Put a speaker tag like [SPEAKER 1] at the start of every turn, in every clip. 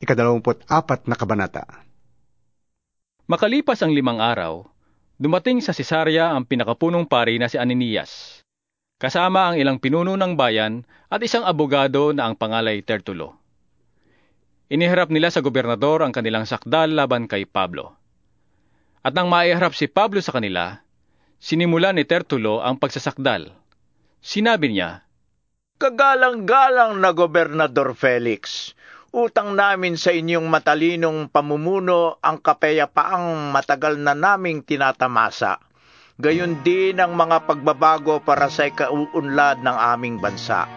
[SPEAKER 1] ikadalawamput apat na kabanata.
[SPEAKER 2] Makalipas ang limang araw, dumating sa Cesarea ang pinakapunong pari na si Ananias, kasama ang ilang pinuno ng bayan at isang abogado na ang pangalay Tertulo. Iniharap nila sa gobernador ang kanilang sakdal laban kay Pablo. At nang maiharap si Pablo sa kanila, sinimula ni Tertulo ang pagsasakdal. Sinabi niya,
[SPEAKER 3] Kagalang-galang na Gobernador Felix, utang namin sa inyong matalinong pamumuno ang kapayapaang matagal na naming tinatamasa. Gayon din ang mga pagbabago para sa ikauunlad ng aming bansa.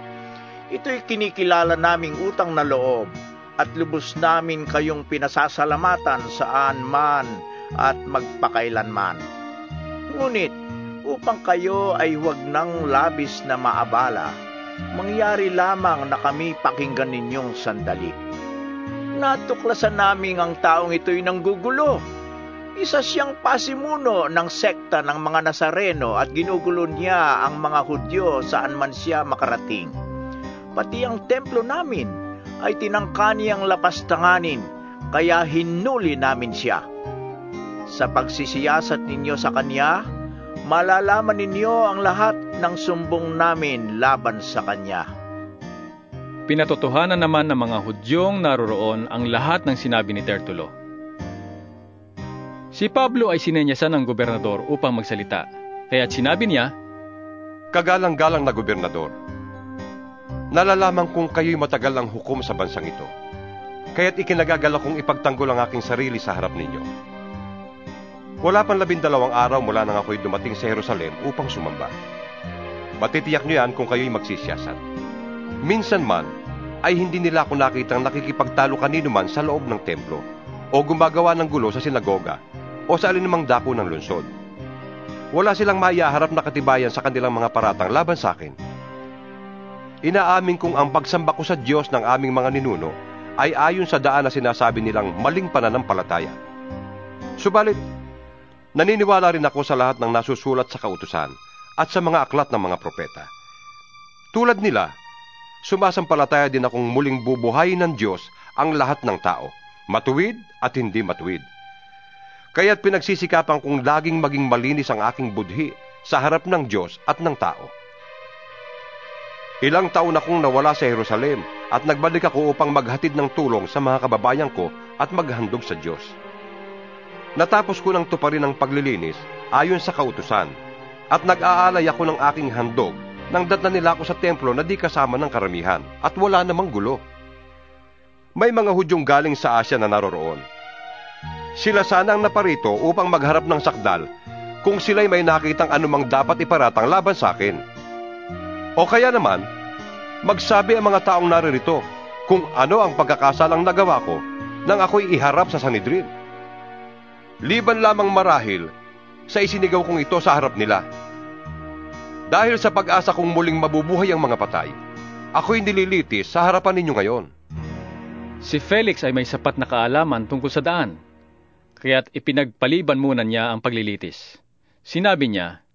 [SPEAKER 3] Ito'y kinikilala naming utang na loob at lubos namin kayong pinasasalamatan saan man at magpakailanman. Ngunit upang kayo ay huwag nang labis na maabala, mangyari lamang na kami pakinggan ninyong sandali. Natuklasan namin ang taong ito'y nanggugulo. Isa siyang pasimuno ng sekta ng mga Nazareno at ginugulo niya ang mga Hudyo saan man siya makarating. Pati ang templo namin ay tinangka niyang lapastanganin, kaya hinuli namin siya. Sa pagsisiyasat ninyo sa kanya, malalaman ninyo ang lahat ng sumbong namin laban sa kanya.
[SPEAKER 2] Pinatotohanan naman ng mga Hudyong naroroon ang lahat ng sinabi ni Tertulo. Si Pablo ay sinenyasan ng gobernador upang magsalita, kaya't sinabi niya,
[SPEAKER 4] Kagalang-galang na gobernador, nalalaman kong kayo'y matagal ang hukom sa bansang ito, kaya't ikinagagala kong ipagtanggol ang aking sarili sa harap ninyo. Wala pang labindalawang araw mula nang ako'y dumating sa Jerusalem upang sumamba. Matitiyak niyo yan kung kayo'y magsisiyasat. Minsan man, ay hindi nila ako nakitang nakikipagtalo kanino man sa loob ng templo, o gumagawa ng gulo sa sinagoga, o sa alinmang dako ng lungsod. Wala silang maiaharap na katibayan sa kanilang mga paratang laban sa akin. Inaamin kong ang pagsamba ko sa Diyos ng aming mga ninuno ay ayon sa daan na sinasabi nilang maling pananampalataya. Subalit, naniniwala rin ako sa lahat ng nasusulat sa kautusan at sa mga aklat ng mga propeta. Tulad nila, sumasampalataya din akong muling bubuhayin ng Diyos ang lahat ng tao, matuwid at hindi matuwid. Kaya't pinagsisikapan kong laging maging malinis ang aking budhi sa harap ng Diyos at ng tao. Ilang taon akong nawala sa Jerusalem at nagbalik ako upang maghatid ng tulong sa mga kababayan ko at maghandog sa Diyos. Natapos ko ng tuparin ang paglilinis ayon sa kautusan at nag-aalay ako ng aking handog nang datna nila ako sa templo na di kasama ng karamihan at wala namang gulo. May mga hudyong galing sa Asya na naroroon. Sila sana ang naparito upang magharap ng sakdal kung sila'y may nakitang anumang dapat iparatang laban sa akin. O kaya naman, magsabi ang mga taong naririto kung ano ang pagkakasalang nagawa ko nang ako'y iharap sa Sanidrin. Liban lamang marahil sa isinigaw kong ito sa harap nila. Dahil sa pag-asa kong muling mabubuhay ang mga patay, ako'y nililitis sa harapan ninyo ngayon.
[SPEAKER 2] Si Felix ay may sapat na kaalaman tungkol sa daan, kaya't ipinagpaliban muna niya ang paglilitis. Sinabi niya,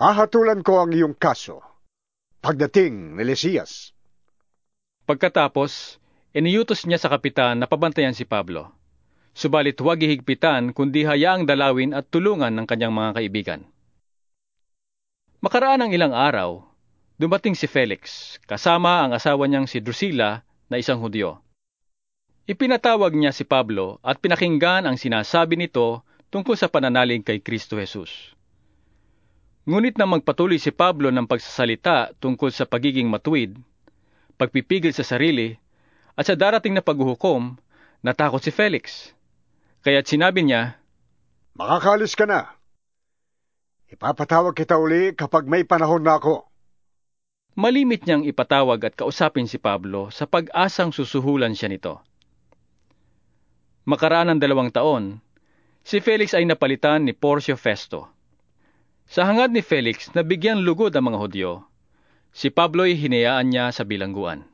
[SPEAKER 1] Ahatulan ko ang iyong kaso. Pagdating ni Lesias.
[SPEAKER 2] Pagkatapos, iniyutos niya sa kapitan na pabantayan si Pablo. Subalit huwag ihigpitan kundi hayaang dalawin at tulungan ng kanyang mga kaibigan. Makaraan ng ilang araw, dumating si Felix kasama ang asawa niyang si Drusilla na isang Hudyo. Ipinatawag niya si Pablo at pinakinggan ang sinasabi nito tungkol sa pananalig kay Kristo Jesus. Ngunit nang magpatuloy si Pablo ng pagsasalita tungkol sa pagiging matuwid, pagpipigil sa sarili, at sa darating na paghuhukom, natakot si Felix. Kaya't sinabi niya,
[SPEAKER 1] Makakalis ka na. Ipapatawag kita uli kapag may panahon na ako.
[SPEAKER 2] Malimit niyang ipatawag at kausapin si Pablo sa pag-asang susuhulan siya nito. Makaraan ng dalawang taon, si Felix ay napalitan ni Porcio Festo. Sa hangad ni Felix na bigyan lugod ang mga Hudyo, si Pablo ay hinayaan niya sa bilangguan.